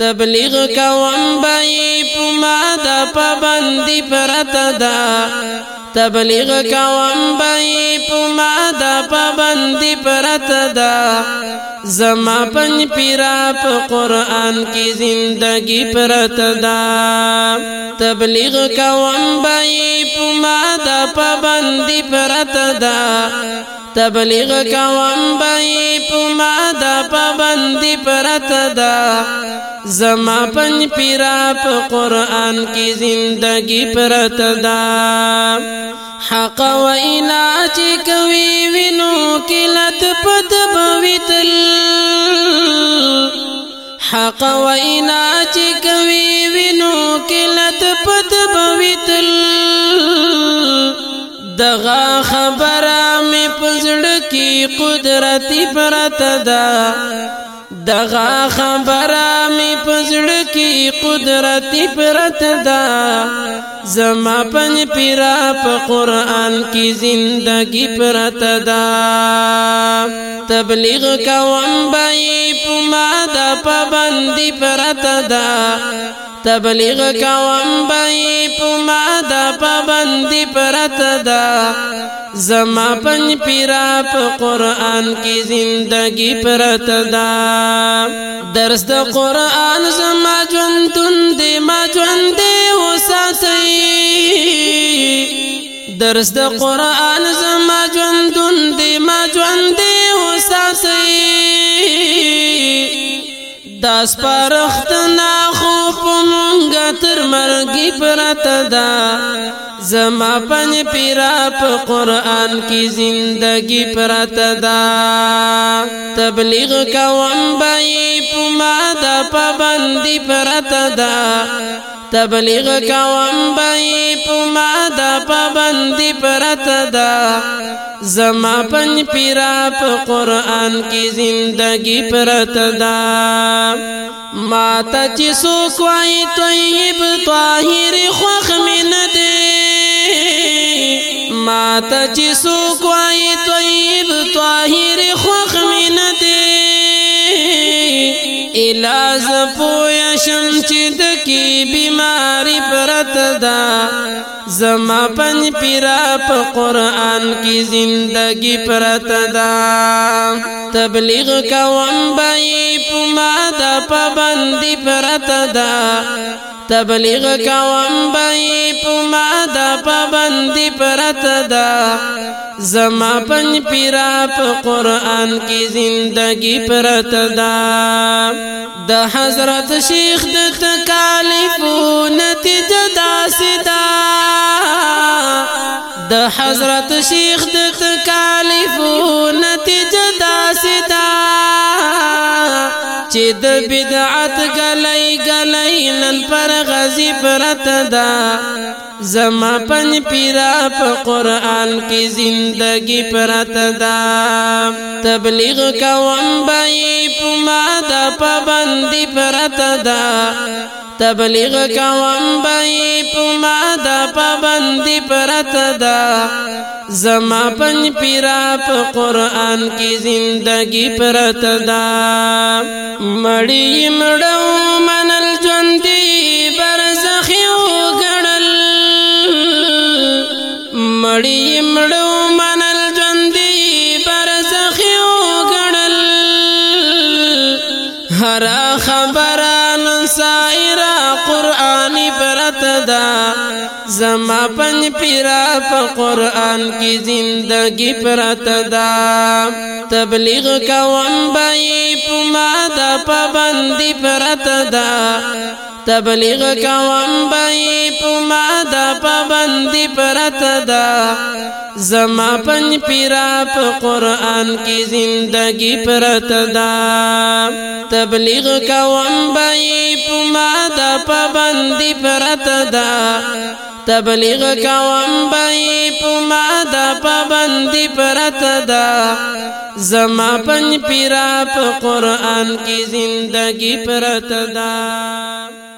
تبلیغ کوم بای پما د پابندی پرتا دا تبلیغ کوم بای پما د پابندی پرتا دا زما پن پیرا په قران کې زندگی پرتا دا تبلیغ کوم بای پما د پابندی پرتا دا تبلیغ کوم بای پما د پابندی راته دا زما پنج پیرا په قران کې زندگی پرته دا حق و انا چې کوي وینو کلت پد بویتل حق و انا چې کوي وینو کلت پد بویتل دغه خبره مې پزړه کې قدرت پرته دا دغه خبره می پزړه کی قدرت پرت دا زما پن پیرا په قران کی زندگی پرت دا تبلیغ کوم بای پما دا پابندی پرت دا تبلیغ کوم بای پما دا پابندی پرت دا زما پنج پیرا په قران کې زندگی پرت دا درس د قران زما ژوندون دی ما ژوند دی وساتي درس د قران زما ژوندون دی ما ژوند دی وساتي داس پرخت نه خو تر مرګي پرته دا زما پن پیرا په قران کې زندګي پرته دا تبلیغ کوم بای په ما د پابندي پرته دا تبلیغ کوم بای پما دا پابندی پرت دا زما پن پیرا په قران کی زندگی پرت دا ما ته چې سو کوی طیب طاهر خوخ من دې ما ته چې سو کوی طیب طاهر خوخ من دې الاز پوی شم چې د کی بیماری پرت دا زما پن پیرا په قران کې زندگی پرت دا تبلیغ کوم بای پما د پابندی پرت دا تبلیغ کوم بای پما دا پابندی پرت دا زما پنج پیرا په قران کی زندگی پرت دا د حضرت شیخ د تکالیفو نتیجه دا سدا د حضرت شیخ د تکالیفو نتیجه دا سدا چې د بدعت غلې غلې نن پر غزي پرت دا زما پن پیرا په قران کې زندگی پرت دا تبلیغ کوم بای پما د پابندی پرت دا تبلیغ کوم بای پما دا پابندی پرت دا زما پن پیرا په قران کی زندگی پرت دا مړی مړو منل ژوندۍ برزخی وګړل مړی مړو منل ژوندۍ برزخی وګړل هر خبران سای دا زما پن پیرا په قران کې زندگی پرتا دا تبلیغ کوم بای پما دا پابندی پرتا دا تبلیغ کوم بای پما دا پابندی پرت دا زما پن پیرا په قران کی زندگی پرت دا تبلیغ کوم بای پما دا پابندی پرت دا تبلیغ کوم بای پما دا پابندی پرت دا زما پن پیرا په قران کی زندگی پرت دا